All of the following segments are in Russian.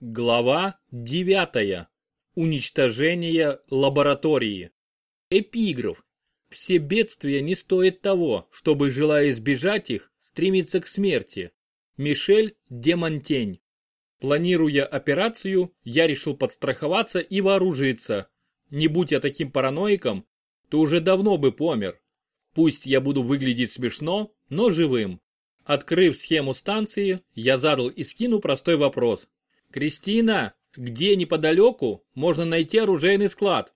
Глава 9. Уничтожение лаборатории. Эпиграф. Все бедствия не стоят того, чтобы, желая избежать их, стремиться к смерти. Мишель Демонтень. Планируя операцию, я решил подстраховаться и вооружиться. Не будь я таким параноиком, то уже давно бы помер. Пусть я буду выглядеть смешно, но живым. Открыв схему станции, я задал Искину простой вопрос. «Кристина, где неподалеку можно найти оружейный склад?»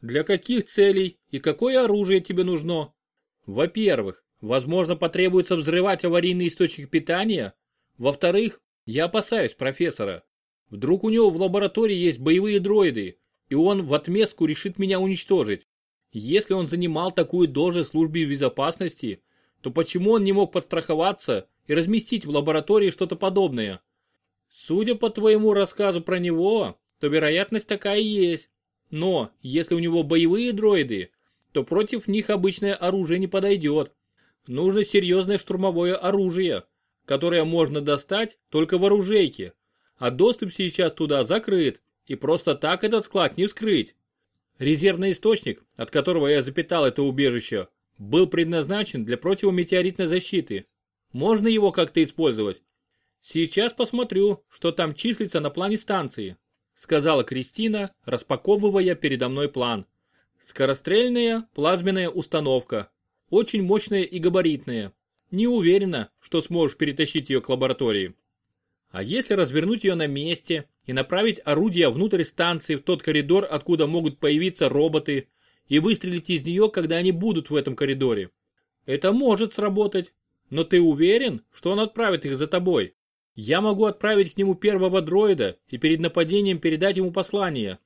«Для каких целей и какое оружие тебе нужно?» «Во-первых, возможно потребуется взрывать аварийный источник питания. Во-вторых, я опасаюсь профессора. Вдруг у него в лаборатории есть боевые дроиды, и он в отместку решит меня уничтожить. Если он занимал такую должность в службе безопасности, то почему он не мог подстраховаться и разместить в лаборатории что-то подобное? Судя по твоему рассказу про него, то вероятность такая есть. Но, если у него боевые дроиды, то против них обычное оружие не подойдет. Нужно серьезное штурмовое оружие, которое можно достать только в оружейке. А доступ сейчас туда закрыт, и просто так этот склад не вскрыть. Резервный источник, от которого я запитал это убежище, был предназначен для противометеоритной защиты. Можно его как-то использовать? Сейчас посмотрю, что там числится на плане станции, сказала Кристина, распаковывая передо мной план. Скорострельная плазменная установка. Очень мощная и габаритная. Не уверена, что сможешь перетащить ее к лаборатории. А если развернуть ее на месте и направить орудия внутрь станции в тот коридор, откуда могут появиться роботы, и выстрелить из нее, когда они будут в этом коридоре. Это может сработать, но ты уверен, что он отправит их за тобой? Я могу отправить к нему первого дроида и перед нападением передать ему послание.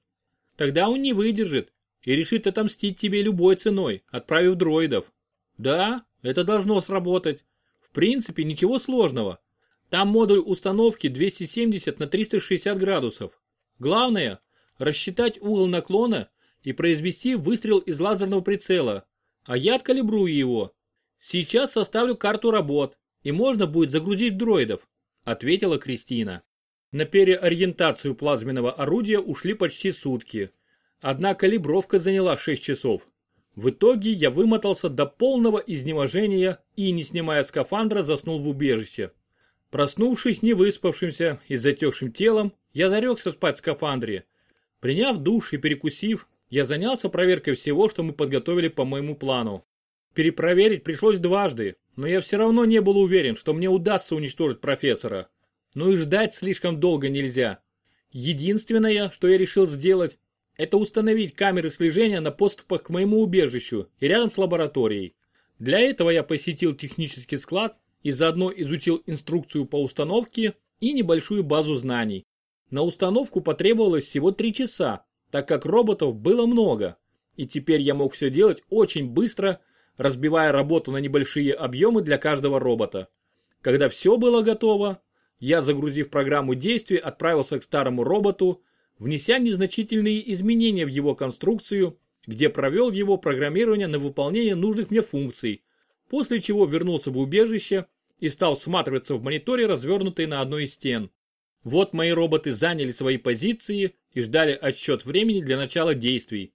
Тогда он не выдержит и решит отомстить тебе любой ценой, отправив дроидов. Да, это должно сработать. В принципе, ничего сложного. Там модуль установки 270 на 360 градусов. Главное, рассчитать угол наклона и произвести выстрел из лазерного прицела, а я откалибрую его. Сейчас составлю карту работ, и можно будет загрузить дроидов, ответила Кристина. На переориентацию плазменного орудия ушли почти сутки. Одна калибровка заняла 6 часов. В итоге я вымотался до полного изнеможения и, не снимая скафандра, заснул в убежище. Проснувшись невыспавшимся и затекшим телом, я зарекся спать в скафандре. Приняв душ и перекусив, я занялся проверкой всего, что мы подготовили по моему плану. Перепроверить пришлось дважды, но я все равно не был уверен, что мне удастся уничтожить профессора. Ну и ждать слишком долго нельзя. Единственное, что я решил сделать, это установить камеры слежения на подступах к моему убежищу и рядом с лабораторией. Для этого я посетил технический склад и заодно изучил инструкцию по установке и небольшую базу знаний. На установку потребовалось всего 3 часа, так как роботов было много, и теперь я мог все делать очень быстро, разбивая работу на небольшие объемы для каждого робота. Когда все было готово, я, загрузив программу действий, отправился к старому роботу, внеся незначительные изменения в его конструкцию, где провел его программирование на выполнение нужных мне функций, после чего вернулся в убежище и стал всматриваться в мониторе, развернутый на одной из стен. Вот мои роботы заняли свои позиции и ждали отсчет времени для начала действий.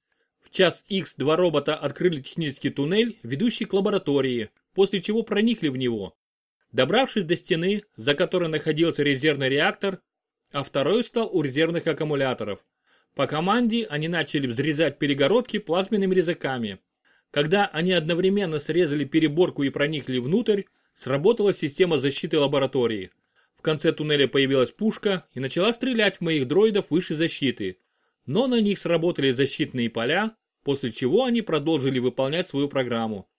В час X два робота открыли технический туннель, ведущий к лаборатории, после чего проникли в него. Добравшись до стены, за которой находился резервный реактор, а второй стал у резервных аккумуляторов. По команде они начали взрезать перегородки плазменными резаками. Когда они одновременно срезали переборку и проникли внутрь, сработала система защиты лаборатории конце туннеля появилась пушка и начала стрелять в моих дроидов выше защиты. Но на них сработали защитные поля, после чего они продолжили выполнять свою программу.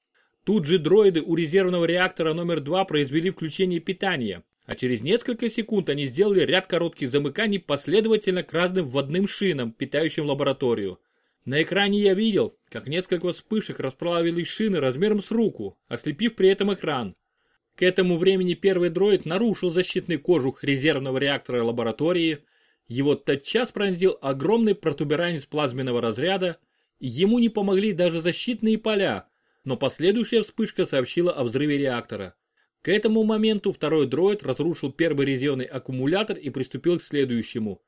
Тут же дроиды у резервного реактора номер 2 произвели включение питания, а через несколько секунд они сделали ряд коротких замыканий последовательно к разным вводным шинам, питающим лабораторию. На экране я видел, как несколько вспышек расплавили шины размером с руку, ослепив при этом экран. К этому времени первый дроид нарушил защитный кожух резервного реактора лаборатории, его тотчас пронзил огромный протуберанец плазменного разряда, ему не помогли даже защитные поля, но последующая вспышка сообщила о взрыве реактора. К этому моменту второй дроид разрушил первый резервный аккумулятор и приступил к следующему.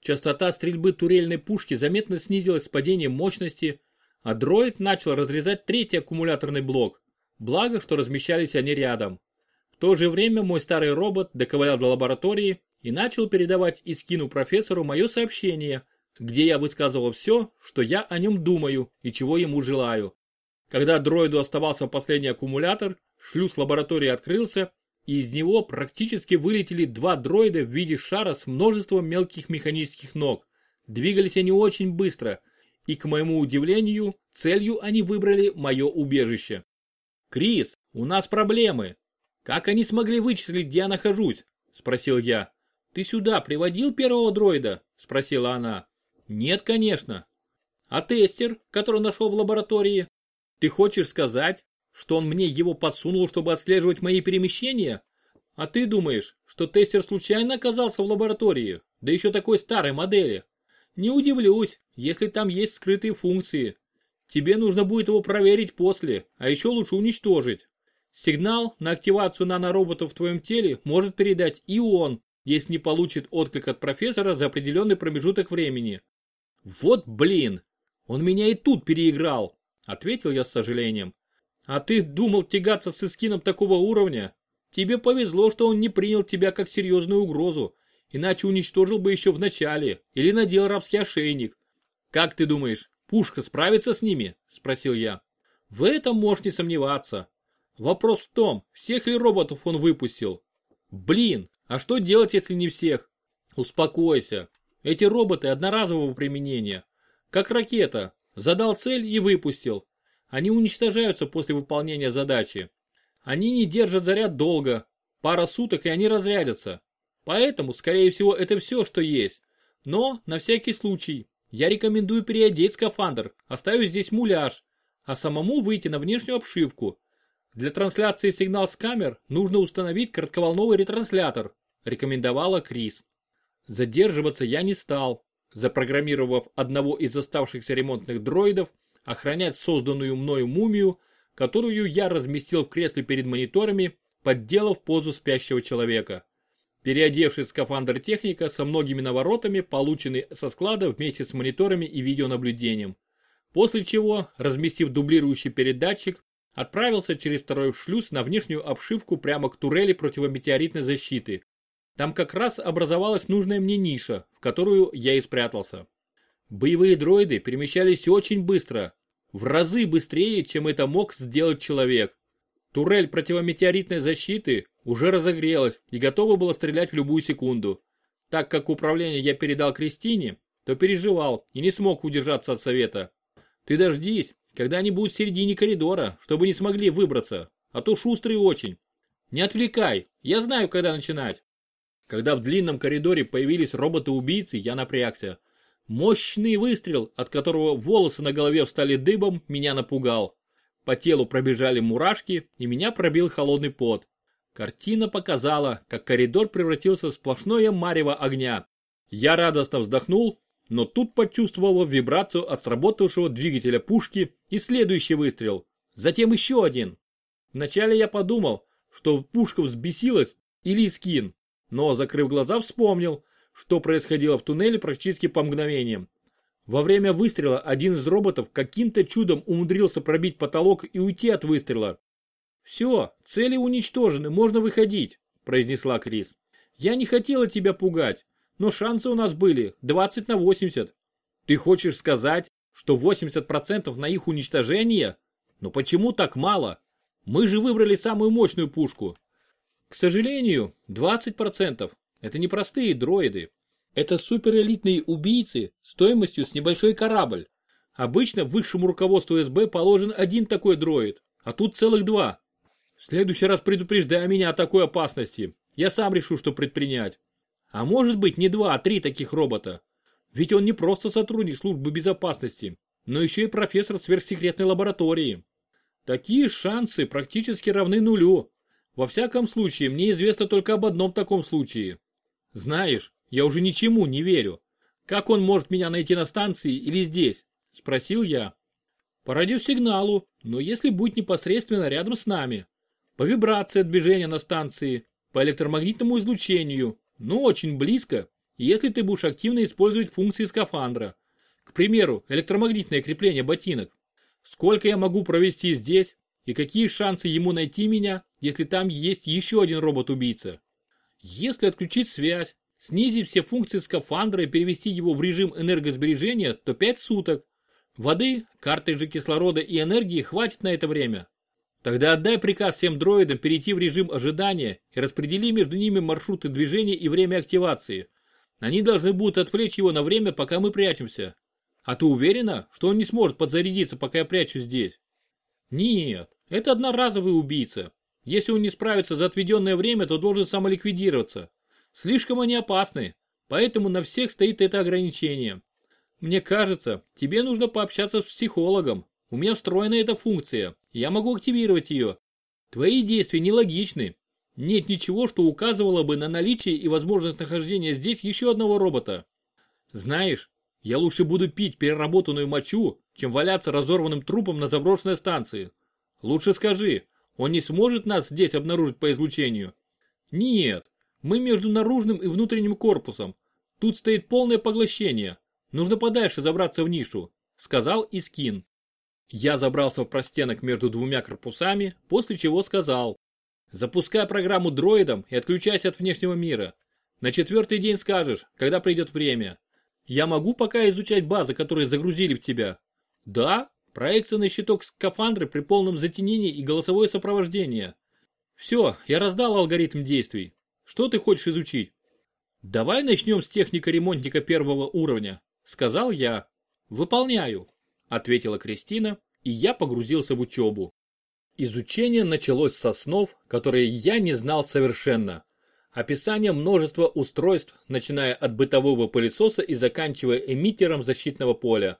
Частота стрельбы турельной пушки заметно снизилась с падением мощности, а дроид начал разрезать третий аккумуляторный блок. Благо, что размещались они рядом. В то же время мой старый робот доковылял до лаборатории и начал передавать Искину профессору мое сообщение, где я высказывал все, что я о нем думаю и чего ему желаю. Когда дроиду оставался последний аккумулятор, шлюз лаборатории открылся, и из него практически вылетели два дроида в виде шара с множеством мелких механических ног. Двигались они очень быстро, и, к моему удивлению, целью они выбрали мое убежище. «Крис, у нас проблемы. Как они смогли вычислить, где я нахожусь?» – спросил я. «Ты сюда приводил первого дроида?» – спросила она. «Нет, конечно». «А тестер, который нашел в лаборатории?» «Ты хочешь сказать, что он мне его подсунул, чтобы отслеживать мои перемещения? А ты думаешь, что тестер случайно оказался в лаборатории, да еще такой старой модели? Не удивлюсь, если там есть скрытые функции. Тебе нужно будет его проверить после, а еще лучше уничтожить. Сигнал на активацию наноробота в твоем теле может передать и он, если не получит отклик от профессора за определенный промежуток времени. Вот блин, он меня и тут переиграл, ответил я с сожалением. А ты думал тягаться с эскином такого уровня? Тебе повезло, что он не принял тебя как серьезную угрозу, иначе уничтожил бы еще в начале или надел рабский ошейник. Как ты думаешь, пушка справится с ними? Спросил я. В этом можешь не сомневаться. Вопрос в том, всех ли роботов он выпустил. Блин, а что делать, если не всех? Успокойся. Эти роботы одноразового применения. Как ракета. Задал цель и выпустил. Они уничтожаются после выполнения задачи. Они не держат заряд долго. Пара суток и они разрядятся. Поэтому, скорее всего, это все, что есть. Но, на всякий случай, я рекомендую переодеть скафандр, оставив здесь муляж, а самому выйти на внешнюю обшивку. Для трансляции сигнал с камер нужно установить коротковолновый ретранслятор, рекомендовала Крис. Задерживаться я не стал, запрограммировав одного из оставшихся ремонтных дроидов охранять созданную мною мумию, которую я разместил в кресле перед мониторами, подделав позу спящего человека. Переодевший скафандр техника со многими наворотами, полученный со склада вместе с мониторами и видеонаблюдением. После чего, разместив дублирующий передатчик, отправился через второй шлюз на внешнюю обшивку прямо к турели противометеоритной защиты. Там как раз образовалась нужная мне ниша, в которую я и спрятался. Боевые дроиды перемещались очень быстро, в разы быстрее, чем это мог сделать человек. Турель противометеоритной защиты уже разогрелась и готова была стрелять в любую секунду. Так как управление я передал Кристине, то переживал и не смог удержаться от совета. Ты дождись, когда они будут в середине коридора, чтобы не смогли выбраться, а то шустрый очень. Не отвлекай, я знаю, когда начинать. Когда в длинном коридоре появились роботы-убийцы, я напрягся. Мощный выстрел, от которого волосы на голове встали дыбом, меня напугал. По телу пробежали мурашки, и меня пробил холодный пот. Картина показала, как коридор превратился в сплошное марево огня. Я радостно вздохнул, но тут почувствовал вибрацию от сработавшего двигателя пушки и следующий выстрел. Затем еще один. Вначале я подумал, что пушка взбесилась или скин, но, закрыв глаза, вспомнил, что происходило в туннеле практически по мгновениям. Во время выстрела один из роботов каким-то чудом умудрился пробить потолок и уйти от выстрела. «Все, цели уничтожены, можно выходить», – произнесла Крис. «Я не хотела тебя пугать, но шансы у нас были 20 на 80. Ты хочешь сказать, что 80% на их уничтожение? Но почему так мало? Мы же выбрали самую мощную пушку». «К сожалению, 20%. Это не простые дроиды. Это суперэлитные убийцы стоимостью с небольшой корабль. Обычно высшему руководству СБ положен один такой дроид, а тут целых два. В следующий раз предупреждай меня о такой опасности. Я сам решу, что предпринять. А может быть не два, а три таких робота. Ведь он не просто сотрудник службы безопасности, но еще и профессор сверхсекретной лаборатории. Такие шансы практически равны нулю. Во всяком случае, мне известно только об одном таком случае. Знаешь, я уже ничему не верю. Как он может меня найти на станции или здесь? Спросил я. По радиосигналу, но если будет непосредственно рядом с нами. по вибрации от движения на станции, по электромагнитному излучению, но очень близко, если ты будешь активно использовать функции скафандра. К примеру, электромагнитное крепление ботинок. Сколько я могу провести здесь и какие шансы ему найти меня, если там есть еще один робот-убийца. Если отключить связь, снизить все функции скафандра и перевести его в режим энергосбережения, то 5 суток. Воды, картриджа кислорода и энергии хватит на это время. Тогда отдай приказ всем дроидам перейти в режим ожидания и распредели между ними маршруты движения и время активации. Они должны будут отвлечь его на время, пока мы прячемся. А ты уверена, что он не сможет подзарядиться, пока я прячусь здесь? Нет, это одноразовый убийца. Если он не справится за отведенное время, то должен самоликвидироваться. Слишком они опасны, поэтому на всех стоит это ограничение. Мне кажется, тебе нужно пообщаться с психологом. У меня встроена эта функция. Я могу активировать ее. Твои действия нелогичны. Нет ничего, что указывало бы на наличие и возможность нахождения здесь еще одного робота. Знаешь, я лучше буду пить переработанную мочу, чем валяться разорванным трупом на заброшенной станции. Лучше скажи, он не сможет нас здесь обнаружить по излучению? Нет, мы между наружным и внутренним корпусом. Тут стоит полное поглощение. Нужно подальше забраться в нишу, сказал Искин. Я забрался в простенок между двумя корпусами, после чего сказал. Запускай программу дроидом и отключайся от внешнего мира. На четвертый день скажешь, когда придет время. Я могу пока изучать базы, которые загрузили в тебя? Да, проекция на щиток скафандры при полном затенении и голосовое сопровождение. Все, я раздал алгоритм действий. Что ты хочешь изучить? Давай начнем с техника ремонтника первого уровня, сказал я. Выполняю ответила Кристина, и я погрузился в учебу. Изучение началось со снов, которые я не знал совершенно. Описание множества устройств, начиная от бытового пылесоса и заканчивая эмиттером защитного поля.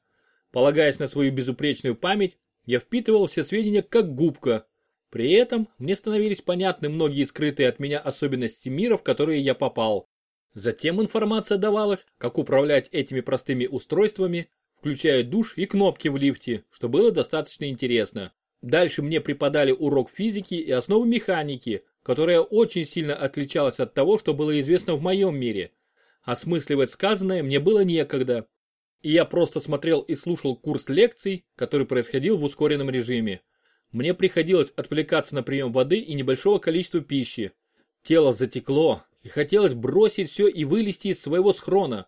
Полагаясь на свою безупречную память, я впитывал все сведения как губка. При этом мне становились понятны многие скрытые от меня особенности мира, в которые я попал. Затем информация давалась, как управлять этими простыми устройствами, включая душ и кнопки в лифте, что было достаточно интересно. Дальше мне преподали урок физики и основы механики, которая очень сильно отличалась от того, что было известно в моем мире. Осмысливать сказанное мне было некогда. И я просто смотрел и слушал курс лекций, который происходил в ускоренном режиме. Мне приходилось отвлекаться на прием воды и небольшого количества пищи. Тело затекло, и хотелось бросить все и вылезти из своего схрона,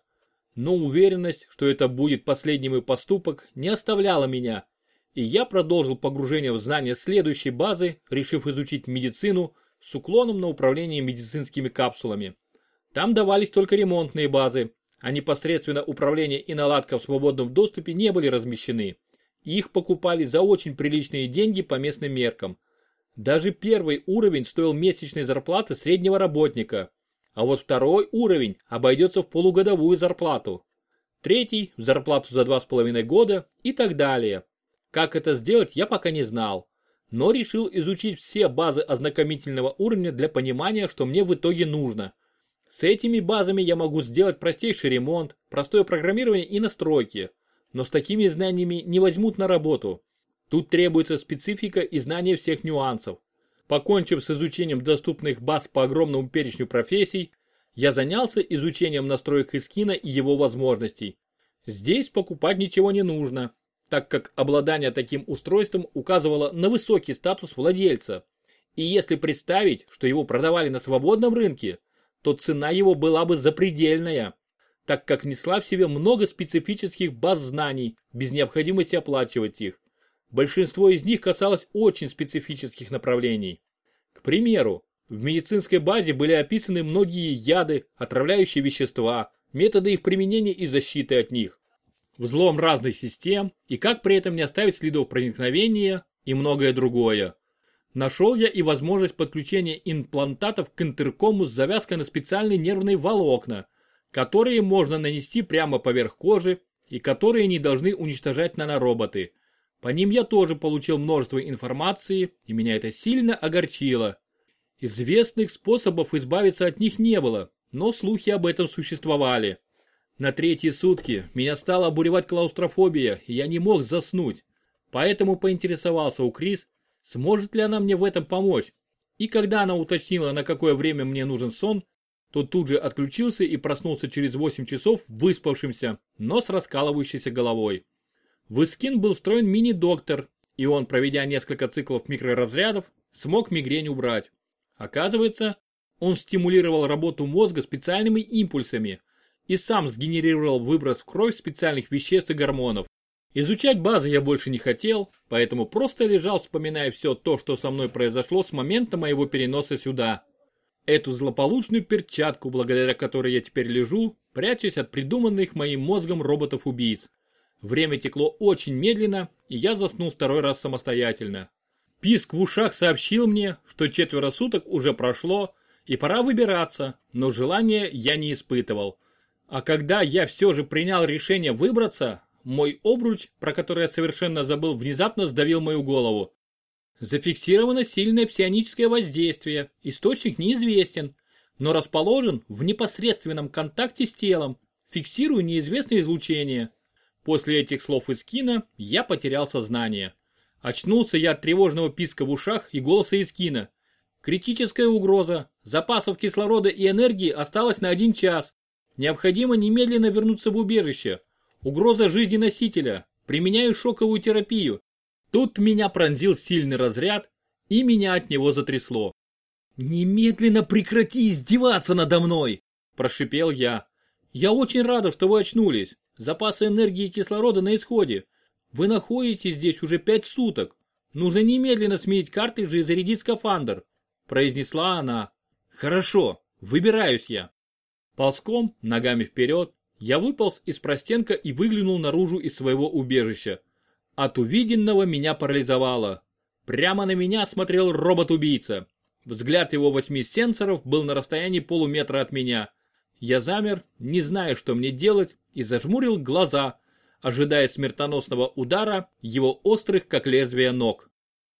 но уверенность, что это будет последний мой поступок, не оставляла меня, и я продолжил погружение в знания следующей базы, решив изучить медицину с уклоном на управление медицинскими капсулами. Там давались только ремонтные базы, а непосредственно управление и наладка в свободном доступе не были размещены. Их покупали за очень приличные деньги по местным меркам. Даже первый уровень стоил месячной зарплаты среднего работника, а вот второй уровень обойдется в полугодовую зарплату. Третий – в зарплату за два с половиной года и так далее. Как это сделать, я пока не знал. Но решил изучить все базы ознакомительного уровня для понимания, что мне в итоге нужно. С этими базами я могу сделать простейший ремонт, простое программирование и настройки. Но с такими знаниями не возьмут на работу. Тут требуется специфика и знание всех нюансов. Покончив с изучением доступных баз по огромному перечню профессий, я занялся изучением настроек Искина и его возможностей. Здесь покупать ничего не нужно, так как обладание таким устройством указывало на высокий статус владельца. И если представить, что его продавали на свободном рынке, то цена его была бы запредельная, так как несла в себе много специфических баз знаний, без необходимости оплачивать их. Большинство из них касалось очень специфических направлений. К примеру, в медицинской базе были описаны многие яды, отравляющие вещества, методы их применения и защиты от них, взлом разных систем и как при этом не оставить следов проникновения и многое другое. Нашел я и возможность подключения имплантатов к интеркому с завязкой на специальные нервные волокна, которые можно нанести прямо поверх кожи и которые не должны уничтожать нанороботы. По ним я тоже получил множество информации, и меня это сильно огорчило. Известных способов избавиться от них не было, но слухи об этом существовали. На третьи сутки меня стала обуревать клаустрофобия, и я не мог заснуть. Поэтому поинтересовался у Крис, сможет ли она мне в этом помочь. И когда она уточнила, на какое время мне нужен сон, то тут же отключился и проснулся через 8 часов выспавшимся, но с раскалывающейся головой. В Искин был встроен мини-доктор, и он, проведя несколько циклов микроразрядов, смог мигрень убрать. Оказывается, он стимулировал работу мозга специальными импульсами и сам сгенерировал выброс в кровь специальных веществ и гормонов. Изучать базы я больше не хотел, поэтому просто лежал, вспоминая все то, что со мной произошло с момента моего переноса сюда. Эту злополучную перчатку, благодаря которой я теперь лежу, прячась от придуманных моим мозгом роботов-убийц. Время текло очень медленно, и я заснул второй раз самостоятельно. Писк в ушах сообщил мне, что четверо суток уже прошло, и пора выбираться, но желания я не испытывал. А когда я все же принял решение выбраться, мой обруч, про который я совершенно забыл, внезапно сдавил мою голову. Зафиксировано сильное псионическое воздействие, источник неизвестен, но расположен в непосредственном контакте с телом, фиксируя неизвестное излучение. После этих слов из кино я потерял сознание. Очнулся я от тревожного писка в ушах и голоса из кино. Критическая угроза. Запасов кислорода и энергии осталось на один час. Необходимо немедленно вернуться в убежище. Угроза жизни носителя. Применяю шоковую терапию. Тут меня пронзил сильный разряд, и меня от него затрясло. «Немедленно прекрати издеваться надо мной!» – прошипел я. «Я очень рада, что вы очнулись. Запасы энергии и кислорода на исходе. Вы находитесь здесь уже пять суток. Нужно немедленно сменить картриджи и зарядить скафандр», – произнесла она. «Хорошо, выбираюсь я». Ползком, ногами вперед, я выполз из простенка и выглянул наружу из своего убежища. От увиденного меня парализовало. Прямо на меня смотрел робот-убийца. Взгляд его восьми сенсоров был на расстоянии полуметра от меня. Я замер, не зная, что мне делать, и зажмурил глаза, ожидая смертоносного удара его острых, как лезвие ног.